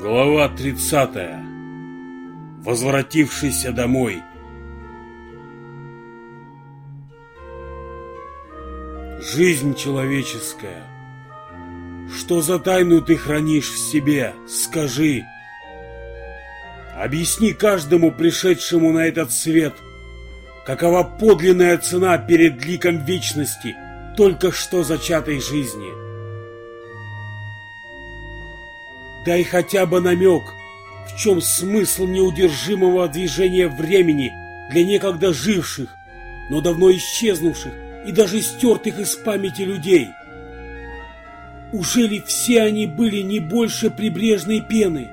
Глава 30. Возвратившийся домой. Жизнь человеческая. Что за тайну ты хранишь в себе? Скажи. Объясни каждому пришедшему на этот свет, какова подлинная цена перед ликом вечности только что зачатой жизни. Дай хотя бы намек, в чем смысл неудержимого движения времени для некогда живших, но давно исчезнувших и даже стертых из памяти людей. Ужели все они были не больше прибрежной пены,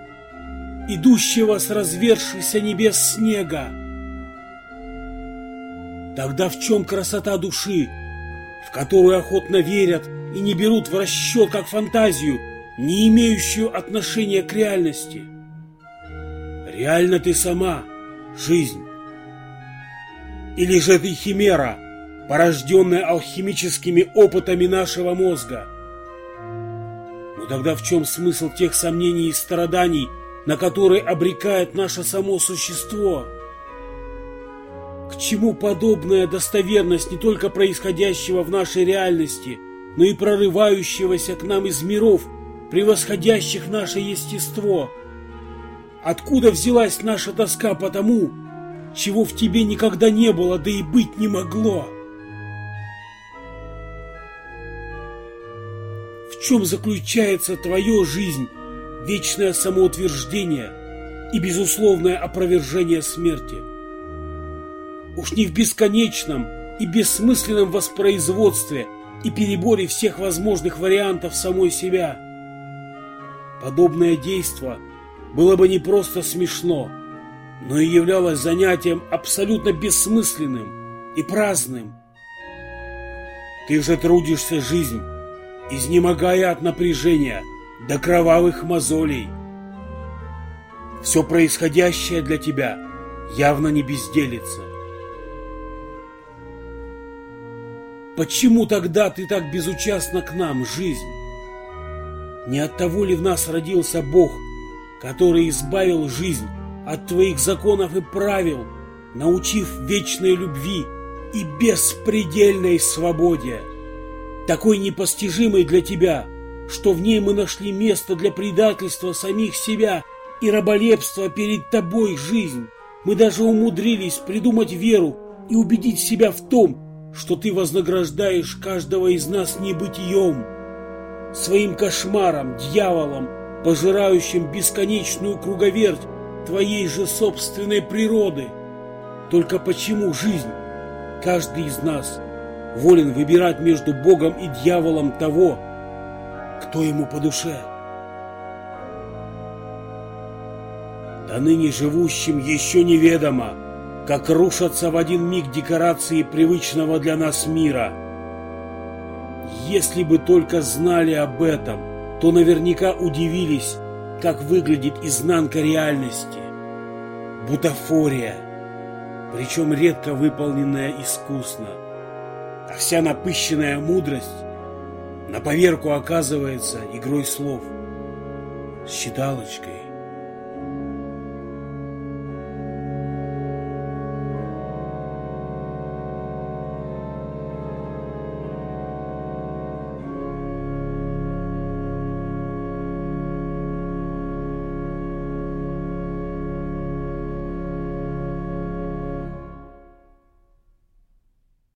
идущего с развершихся небес снега? Тогда в чем красота души, в которую охотно верят и не берут в расчет как фантазию, не имеющую отношения к реальности? Реально ты сама, жизнь. Или же ты химера, порожденная алхимическими опытами нашего мозга? Но тогда в чем смысл тех сомнений и страданий, на которые обрекает наше само существо? К чему подобная достоверность не только происходящего в нашей реальности, но и прорывающегося к нам из миров, превосходящих наше естество? Откуда взялась наша тоска по тому, чего в тебе никогда не было, да и быть не могло? В чем заключается твоя жизнь, вечное самоутверждение и безусловное опровержение смерти? Уж не в бесконечном и бессмысленном воспроизводстве и переборе всех возможных вариантов самой себя. Подобное действие было бы не просто смешно, но и являлось занятием абсолютно бессмысленным и праздным. Ты же трудишься жизнь, изнемогая от напряжения до кровавых мозолей. Все происходящее для тебя явно не безделится. Почему тогда ты так безучастна к нам, жизнь? Не от того ли в нас родился Бог, который избавил жизнь от твоих законов и правил, научив вечной любви и беспредельной свободе, такой непостижимой для тебя, что в ней мы нашли место для предательства самих себя и раболепства перед тобой, жизнь. Мы даже умудрились придумать веру и убедить себя в том, что ты вознаграждаешь каждого из нас небытием, своим кошмаром, дьяволом, пожирающим бесконечную круговерть твоей же собственной природы. Только почему жизнь, каждый из нас, волен выбирать между Богом и дьяволом того, кто ему по душе? Да ныне живущим еще неведомо, как рушатся в один миг декорации привычного для нас мира. Если бы только знали об этом, то наверняка удивились, как выглядит изнанка реальности. Бутафория, причем редко выполненная искусно. А вся напыщенная мудрость на поверку оказывается игрой слов с считалочкой.